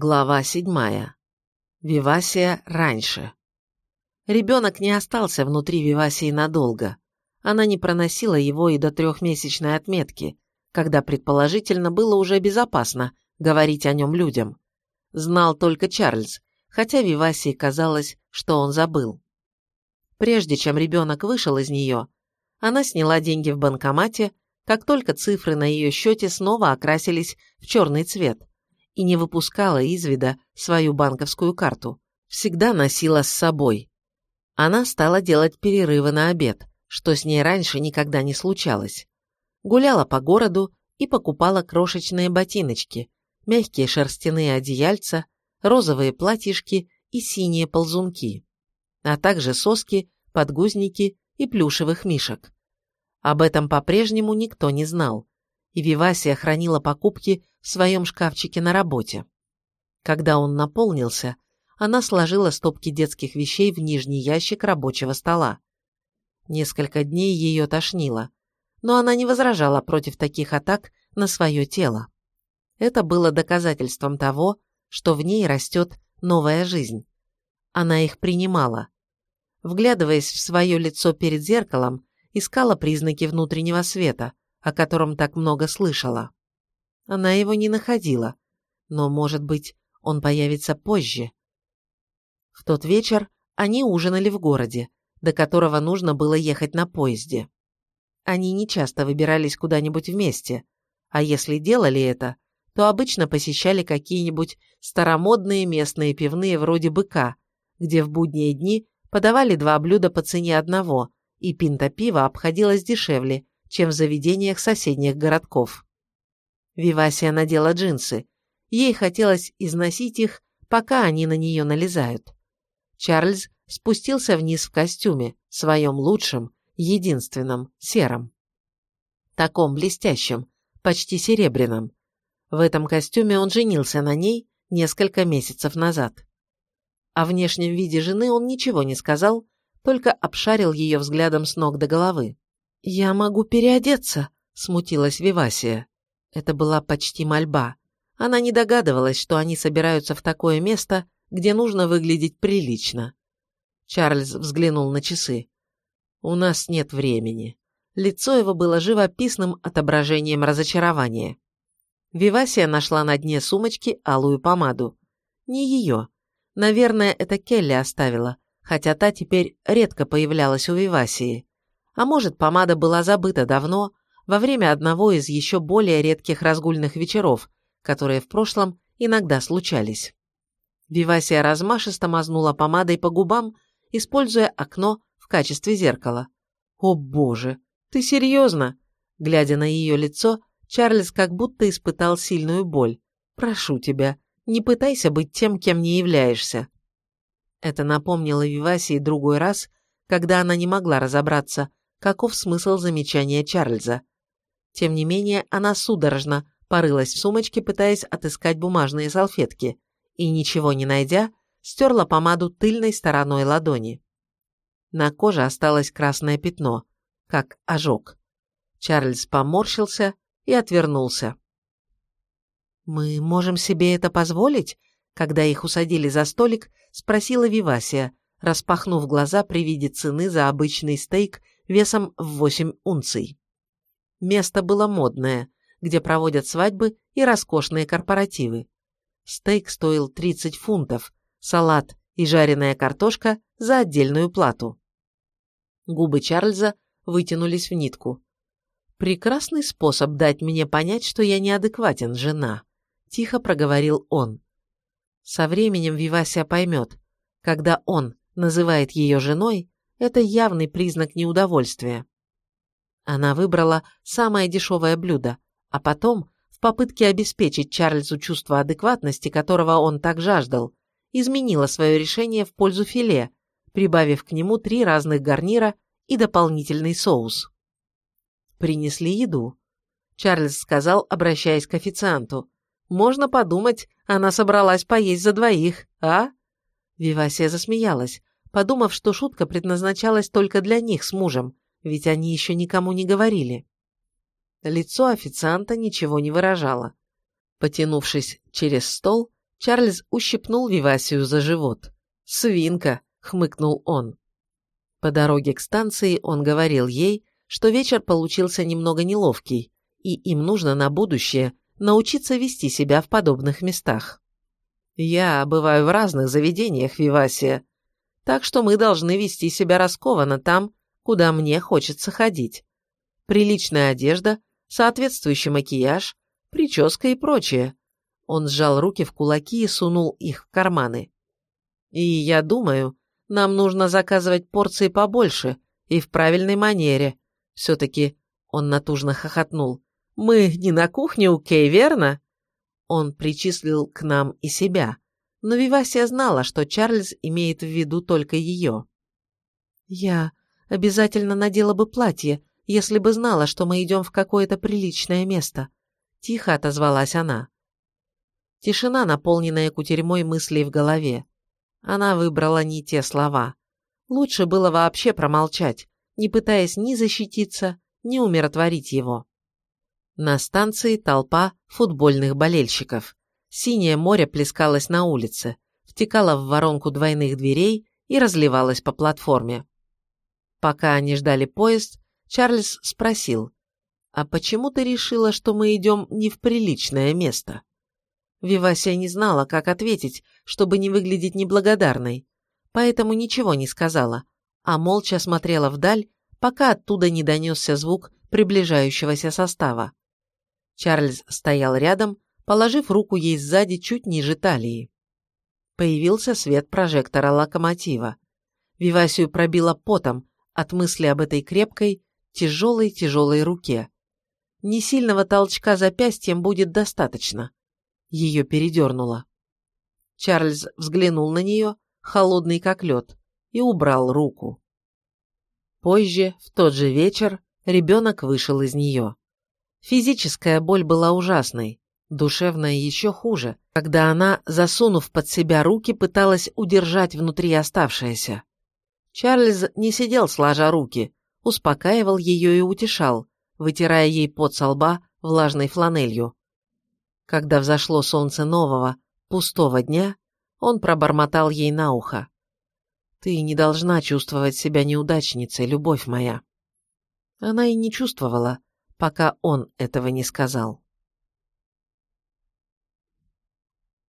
Глава седьмая. Вивасия раньше. Ребенок не остался внутри Вивасии надолго. Она не проносила его и до трехмесячной отметки, когда предположительно было уже безопасно говорить о нем людям. Знал только Чарльз, хотя Вивасии казалось, что он забыл. Прежде чем ребенок вышел из нее, она сняла деньги в банкомате, как только цифры на ее счете снова окрасились в черный цвет и не выпускала из вида свою банковскую карту. Всегда носила с собой. Она стала делать перерывы на обед, что с ней раньше никогда не случалось. Гуляла по городу и покупала крошечные ботиночки, мягкие шерстяные одеяльца, розовые платьишки и синие ползунки, а также соски, подгузники и плюшевых мишек. Об этом по-прежнему никто не знал, и Вивасия хранила покупки в своем шкафчике на работе. Когда он наполнился, она сложила стопки детских вещей в нижний ящик рабочего стола. Несколько дней ее тошнило, но она не возражала против таких атак на свое тело. Это было доказательством того, что в ней растет новая жизнь. Она их принимала. Вглядываясь в свое лицо перед зеркалом, искала признаки внутреннего света, о котором так много слышала. Она его не находила, но, может быть, он появится позже. В тот вечер они ужинали в городе, до которого нужно было ехать на поезде. Они не часто выбирались куда-нибудь вместе, а если делали это, то обычно посещали какие-нибудь старомодные местные пивные вроде «Быка», где в будние дни подавали два блюда по цене одного, и пинта пива обходилась дешевле, чем в заведениях соседних городков. Вивасия надела джинсы. Ей хотелось износить их, пока они на нее налезают. Чарльз спустился вниз в костюме, своем лучшем, единственном, сером. Таком блестящем, почти серебряном. В этом костюме он женился на ней несколько месяцев назад. О внешнем виде жены он ничего не сказал, только обшарил ее взглядом с ног до головы. «Я могу переодеться», — смутилась Вивасия. Это была почти мольба. Она не догадывалась, что они собираются в такое место, где нужно выглядеть прилично. Чарльз взглянул на часы. «У нас нет времени». Лицо его было живописным отображением разочарования. Вивасия нашла на дне сумочки алую помаду. Не ее. Наверное, это Келли оставила, хотя та теперь редко появлялась у Вивасии. А может, помада была забыта давно, во время одного из еще более редких разгульных вечеров, которые в прошлом иногда случались. Вивасия размашисто мазнула помадой по губам, используя окно в качестве зеркала. «О боже, ты серьезно?» Глядя на ее лицо, Чарльз как будто испытал сильную боль. «Прошу тебя, не пытайся быть тем, кем не являешься». Это напомнило Вивасии другой раз, когда она не могла разобраться, каков смысл замечания Чарльза. Тем не менее, она судорожно порылась в сумочке, пытаясь отыскать бумажные салфетки, и, ничего не найдя, стерла помаду тыльной стороной ладони. На коже осталось красное пятно, как ожог. Чарльз поморщился и отвернулся. «Мы можем себе это позволить?» Когда их усадили за столик, спросила Вивасия, распахнув глаза при виде цены за обычный стейк весом в 8 унций. Место было модное, где проводят свадьбы и роскошные корпоративы. Стейк стоил 30 фунтов, салат и жареная картошка за отдельную плату. Губы Чарльза вытянулись в нитку. «Прекрасный способ дать мне понять, что я неадекватен, жена», – тихо проговорил он. Со временем Вивасия поймет, когда он называет ее женой, это явный признак неудовольствия. Она выбрала самое дешевое блюдо, а потом, в попытке обеспечить Чарльзу чувство адекватности, которого он так жаждал, изменила свое решение в пользу филе, прибавив к нему три разных гарнира и дополнительный соус. Принесли еду. Чарльз сказал, обращаясь к официанту. «Можно подумать, она собралась поесть за двоих, а?» Вивасия засмеялась, подумав, что шутка предназначалась только для них с мужем, ведь они еще никому не говорили. Лицо официанта ничего не выражало. Потянувшись через стол, Чарльз ущипнул Вивасию за живот. «Свинка!» — хмыкнул он. По дороге к станции он говорил ей, что вечер получился немного неловкий, и им нужно на будущее научиться вести себя в подобных местах. «Я бываю в разных заведениях, Вивасия, так что мы должны вести себя раскованно там, куда мне хочется ходить. Приличная одежда, соответствующий макияж, прическа и прочее. Он сжал руки в кулаки и сунул их в карманы. И я думаю, нам нужно заказывать порции побольше и в правильной манере. Все-таки он натужно хохотнул. Мы не на кухне у Кей, верно? Он причислил к нам и себя, но Вивасия знала, что Чарльз имеет в виду только ее. «Я обязательно надела бы платье, если бы знала, что мы идем в какое-то приличное место», – тихо отозвалась она. Тишина, наполненная кутерьмой мыслей в голове. Она выбрала не те слова. Лучше было вообще промолчать, не пытаясь ни защититься, ни умиротворить его. На станции толпа футбольных болельщиков. Синее море плескалось на улице, втекало в воронку двойных дверей и разливалось по платформе. Пока они ждали поезд, Чарльз спросил, «А почему ты решила, что мы идем не в приличное место?» Вивасия не знала, как ответить, чтобы не выглядеть неблагодарной, поэтому ничего не сказала, а молча смотрела вдаль, пока оттуда не донесся звук приближающегося состава. Чарльз стоял рядом, положив руку ей сзади чуть ниже талии. Появился свет прожектора локомотива. Вивасию пробило потом от мысли об этой крепкой, тяжелой-тяжелой руке. Не сильного толчка запястьем будет достаточно. Ее передернуло. Чарльз взглянул на нее, холодный как лед, и убрал руку. Позже, в тот же вечер, ребенок вышел из нее. Физическая боль была ужасной, душевная еще хуже, когда она, засунув под себя руки, пыталась удержать внутри оставшееся. Чарльз не сидел сложа руки, успокаивал ее и утешал, вытирая ей пот со лба влажной фланелью. Когда взошло солнце нового, пустого дня, он пробормотал ей на ухо. «Ты не должна чувствовать себя неудачницей, любовь моя». Она и не чувствовала, пока он этого не сказал.